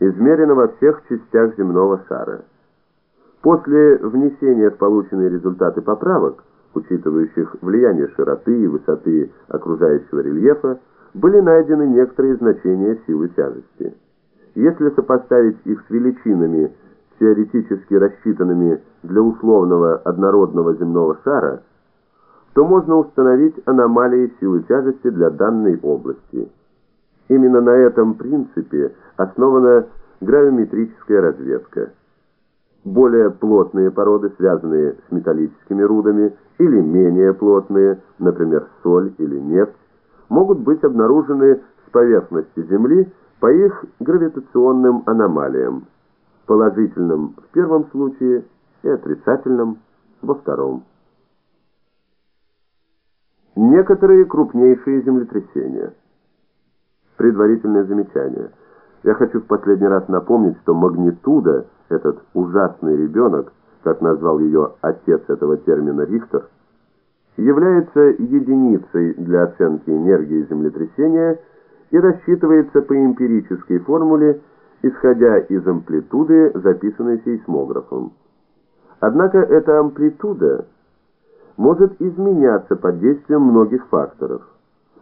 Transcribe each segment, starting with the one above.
измерено во всех частях земного шара. После внесения в полученные результаты поправок, учитывающих влияние широты и высоты окружающего рельефа, были найдены некоторые значения силы тяжести. Если сопоставить их с величинами, теоретически рассчитанными для условного однородного земного шара, то можно установить аномалии силы тяжести для данной области. Именно на этом принципе основана гравиметрическая разведка. Более плотные породы, связанные с металлическими рудами, или менее плотные, например, соль или нефть, могут быть обнаружены с поверхности Земли по их гравитационным аномалиям, положительным в первом случае и отрицательным во втором. Некоторые крупнейшие землетрясения. Предварительное замечание. Я хочу в последний раз напомнить, что магнитуда, этот ужасный ребенок, как назвал ее отец этого термина Рихтер, является единицей для оценки энергии землетрясения и рассчитывается по эмпирической формуле, исходя из амплитуды, записанной сейсмографом. Однако эта амплитуда может изменяться под действием многих факторов.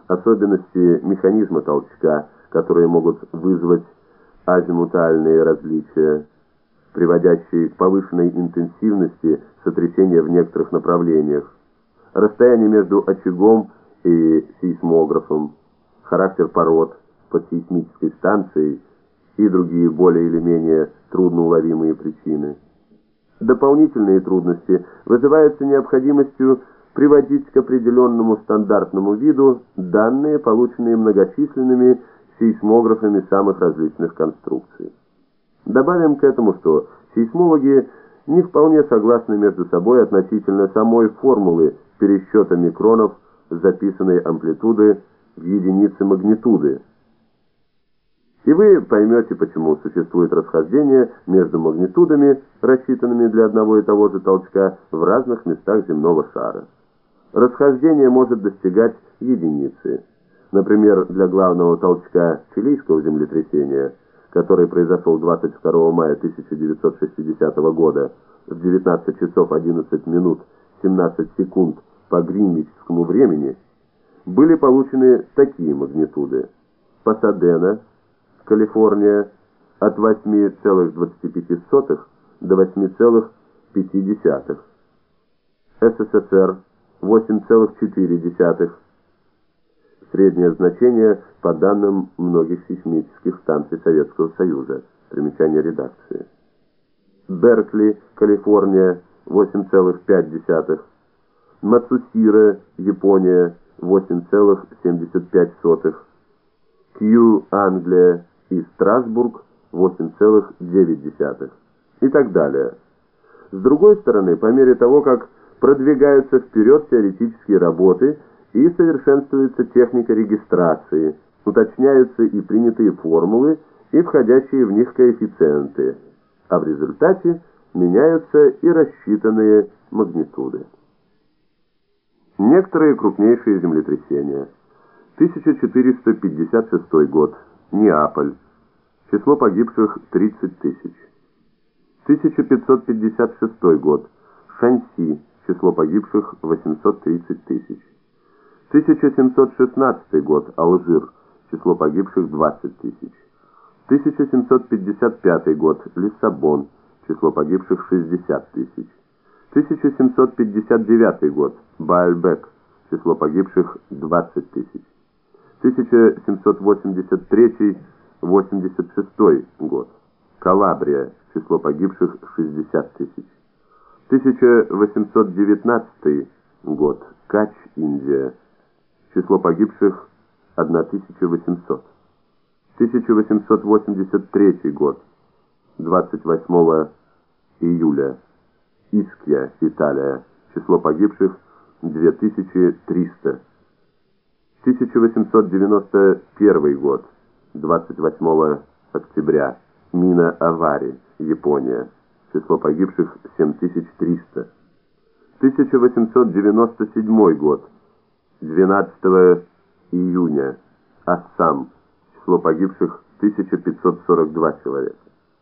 Особенности механизма толчка, которые могут вызвать азимутальные различия, приводящие к повышенной интенсивности сотрясения в некоторых направлениях, расстояние между очагом и сейсмографом, характер пород под сейсмической станцией и другие более или менее трудноуловимые причины. Дополнительные трудности вызываются необходимостью приводить к определенному стандартному виду данные, полученные многочисленными сейсмографами самых различных конструкций. Добавим к этому, что сейсмологи не вполне согласны между собой относительно самой формулы пересчета микронов записанной амплитуды в единицы магнитуды. И вы поймете, почему существует расхождение между магнитудами, рассчитанными для одного и того же толчка в разных местах земного шара. Расхождение может достигать единицы. Например, для главного толчка чилийского землетрясения, который произошел 22 мая 1960 года в 19 часов 11 минут 17 секунд по гринвичскому времени, были получены такие магнитуды. Пасадена, Калифорния, от 8,25 до 8,5. СССР 8,4. Среднее значение по данным многих сейсмических станций Советского Союза. Примечание редакции. Беркли, Калифорния 8,5. Мацусира, Япония 8,75. Кью, Англия и Страсбург 8,9. И так далее. С другой стороны, по мере того, как продвигаются вперед теоретические работы и совершенствуется техника регистрации, уточняются и принятые формулы, и входящие в них коэффициенты, а в результате меняются и рассчитанные магнитуды. Некоторые крупнейшие землетрясения. 1456 год. Неаполь. Число погибших 30 тысяч. 1556 год. Шанси. Число погибших 830 тысяч. 1716 год. Алжир. Число погибших 20 тысяч. 1755 год. Лиссабон. Число погибших 60 тысяч. 1759 год. Баальбек. Число погибших 20 тысяч. 1783-86 год. Калабрия. Число погибших 60 тысяч. 1819 год. Кач, Индия. Число погибших 1800. 1883 год. 28 июля. Искья, Италия. Число погибших 2300. 1891 год. 28 октября. Мина Авари, Япония. Число погибших 7300. 1897 год. 12 июня. Ассам. Число погибших 1542 человека.